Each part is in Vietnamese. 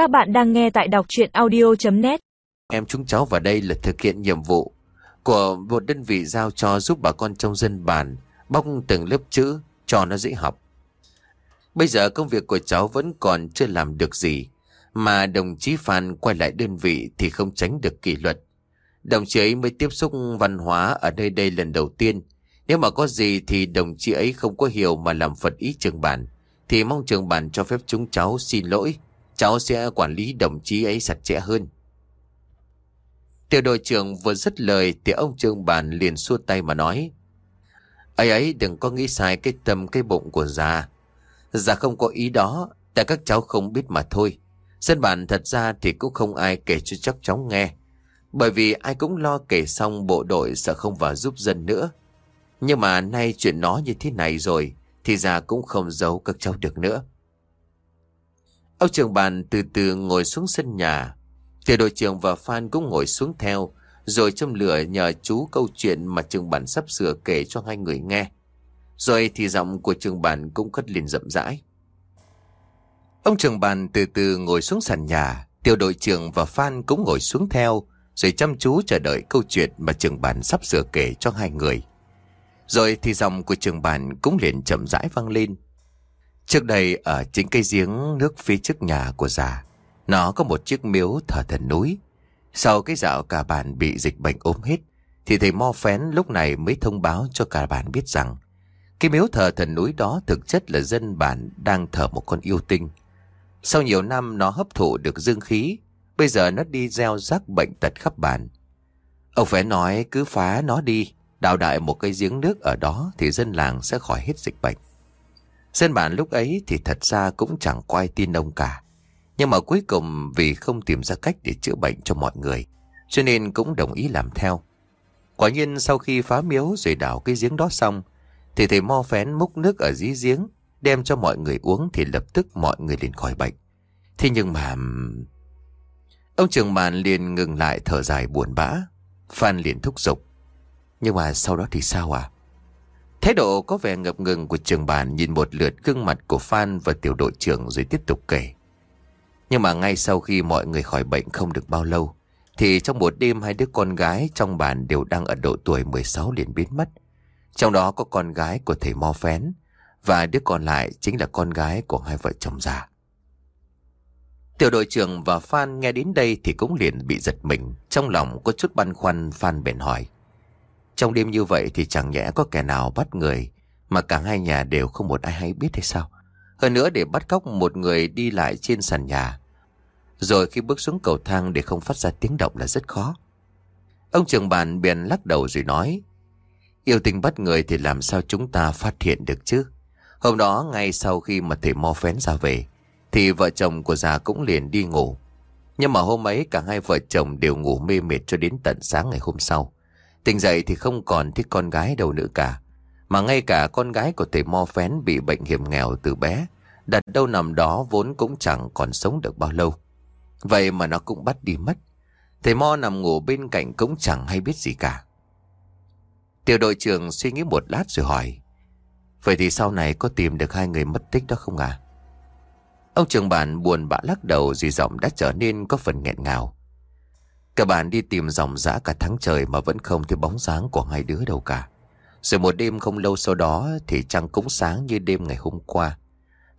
Các bạn đang nghe tại đọc chuyện audio.net Em chúng cháu vào đây là thực hiện nhiệm vụ của một đơn vị giao cho giúp bà con trong dân bản bóc từng lớp chữ cho nó dễ học. Bây giờ công việc của cháu vẫn còn chưa làm được gì, mà đồng chí Phan quay lại đơn vị thì không tránh được kỷ luật. Đồng chí ấy mới tiếp xúc văn hóa ở nơi đây lần đầu tiên. Nếu mà có gì thì đồng chí ấy không có hiểu mà làm phật ý trường bản, thì mong trường bản cho phép chúng cháu xin lỗi. Cháu sẽ quản lý đồng chí ấy sạch sẽ hơn. Tiểu đội trưởng vừa dứt lời thì ông trương bàn liền xua tay mà nói. ấy ấy đừng có nghĩ sai cái tâm cái bụng của già. Già không có ý đó, tại các cháu không biết mà thôi. Dân bản thật ra thì cũng không ai kể cho chắc cháu nghe. Bởi vì ai cũng lo kể xong bộ đội sợ không vào giúp dân nữa. Nhưng mà nay chuyện nó như thế này rồi thì già cũng không giấu các cháu được nữa. Ông trường bàn từ từ ngồi xuống sân nhà. Tiểu đội trưởng và Phan cũng ngồi xuống theo, rồi châm lửa nhờ chú câu chuyện mà trường bản sắp sửa kể cho hai người nghe. Rồi thì giọng của trường bản cũng cất lên rậm rãi. Ông trường bàn từ từ ngồi xuống sàn nhà, tiểu đội trưởng và Phan cũng ngồi xuống theo, rồi chăm chú chờ đợi câu chuyện mà trường bản sắp sửa kể cho hai người. Rồi thì giọng của trường bản cũng liền chậm rãi vang lên. Trước đây ở chính cây giếng nước phía trước nhà của già, nó có một chiếc miếu thờ thần núi. Sau cái dạo cả bản bị dịch bệnh ốm hết, thì thầy Mo Phén lúc này mới thông báo cho cả bản biết rằng cái miếu thờ thần núi đó thực chất là dân bản đang thờ một con yêu tinh. Sau nhiều năm nó hấp thụ được dương khí, bây giờ nó đi gieo rắc bệnh tật khắp bản. Ông Phén nói cứ phá nó đi, đào đại một cây giếng nước ở đó thì dân làng sẽ khỏi hết dịch bệnh. Dân bản lúc ấy thì thật ra cũng chẳng quay tin ông cả. Nhưng mà cuối cùng vì không tìm ra cách để chữa bệnh cho mọi người, cho nên cũng đồng ý làm theo. Quả nhiên sau khi phá miếu rồi đào cái giếng đó xong, thì thầy mo phén múc nước ở dưới giếng, đem cho mọi người uống thì lập tức mọi người liền khỏi bệnh. Thế nhưng mà... Ông trường bàn liền ngừng lại thở dài buồn bã. Phan liền thúc giục. Nhưng mà sau đó thì sao à? Thái độ có vẻ ngập ngừng của trường bàn nhìn một lượt gương mặt của Phan và tiểu đội trưởng rồi tiếp tục kể. Nhưng mà ngay sau khi mọi người khỏi bệnh không được bao lâu, thì trong một đêm hai đứa con gái trong bàn đều đang ở độ tuổi 16 liền biến mất. Trong đó có con gái của thầy Mo Phén và đứa còn lại chính là con gái của hai vợ chồng già. Tiểu đội trưởng và Phan nghe đến đây thì cũng liền bị giật mình, trong lòng có chút băn khoăn Phan bèn hỏi. Trong đêm như vậy thì chẳng nhẽ có kẻ nào bắt người mà cả hai nhà đều không một ai hay biết hay sao? Hơn nữa để bắt cóc một người đi lại trên sàn nhà. Rồi khi bước xuống cầu thang để không phát ra tiếng động là rất khó. Ông trưởng bàn bèn lắc đầu rồi nói. Yêu tình bắt người thì làm sao chúng ta phát hiện được chứ? Hôm đó ngay sau khi mà thầy Mo phén ra về, thì vợ chồng của già cũng liền đi ngủ. Nhưng mà hôm ấy cả hai vợ chồng đều ngủ mê mệt cho đến tận sáng ngày hôm sau. Tỉnh dậy thì không còn thích con gái đâu nữa cả. Mà ngay cả con gái của thầy Mo Phén bị bệnh hiểm nghèo từ bé, đặt đâu nằm đó vốn cũng chẳng còn sống được bao lâu. Vậy mà nó cũng bắt đi mất. Thầy Mo nằm ngủ bên cạnh cũng chẳng hay biết gì cả. Tiểu đội trưởng suy nghĩ một lát rồi hỏi. Vậy thì sau này có tìm được hai người mất tích đó không à? Ông trưởng bản buồn bã lắc đầu rồi giọng đã trở nên có phần nghẹn ngào. Cả bạn đi tìm dòng dã cả tháng trời mà vẫn không thấy bóng dáng của hai đứa đâu cả. Rồi một đêm không lâu sau đó thì trăng cũng sáng như đêm ngày hôm qua.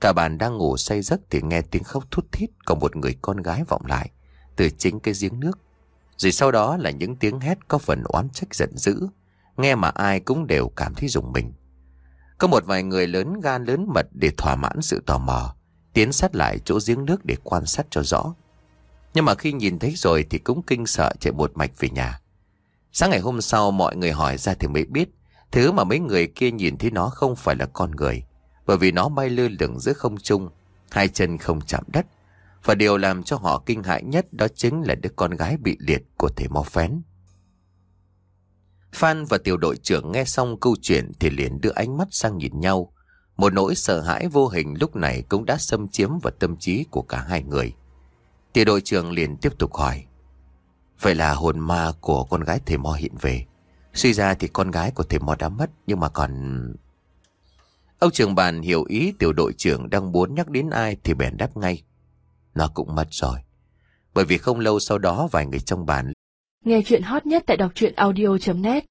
Cả bạn đang ngủ say giấc thì nghe tiếng khóc thút thít của một người con gái vọng lại từ chính cái giếng nước. Rồi sau đó là những tiếng hét có phần oán trách giận dữ. Nghe mà ai cũng đều cảm thấy rùng mình. Có một vài người lớn gan lớn mật để thỏa mãn sự tò mò. Tiến sát lại chỗ giếng nước để quan sát cho rõ. Nhưng mà khi nhìn thấy rồi thì cũng kinh sợ chạy một mạch về nhà. Sáng ngày hôm sau mọi người hỏi ra thì mới biết, Thứ mà mấy người kia nhìn thấy nó không phải là con người, Bởi vì nó bay lơ lửng giữa không trung, Hai chân không chạm đất. Và điều làm cho họ kinh hãi nhất Đó chính là đứa con gái bị liệt của thầy mò Phén. Phan và tiểu đội trưởng nghe xong câu chuyện Thì liền đưa ánh mắt sang nhìn nhau. Một nỗi sợ hãi vô hình lúc này Cũng đã xâm chiếm vào tâm trí của cả hai người. Tiểu đội trưởng liền tiếp tục hỏi. Vậy là hồn ma của con gái thầy Mo hiện về. Suy ra thì con gái của thầy Mo đã mất, nhưng mà còn... Ông trưởng bàn hiểu ý tiểu đội trưởng đang muốn nhắc đến ai thì bèn đáp ngay. nó cũng mất rồi. Bởi vì không lâu sau đó vài người trong bàn Nghe chuyện hot nhất tại đọc truyện audio.net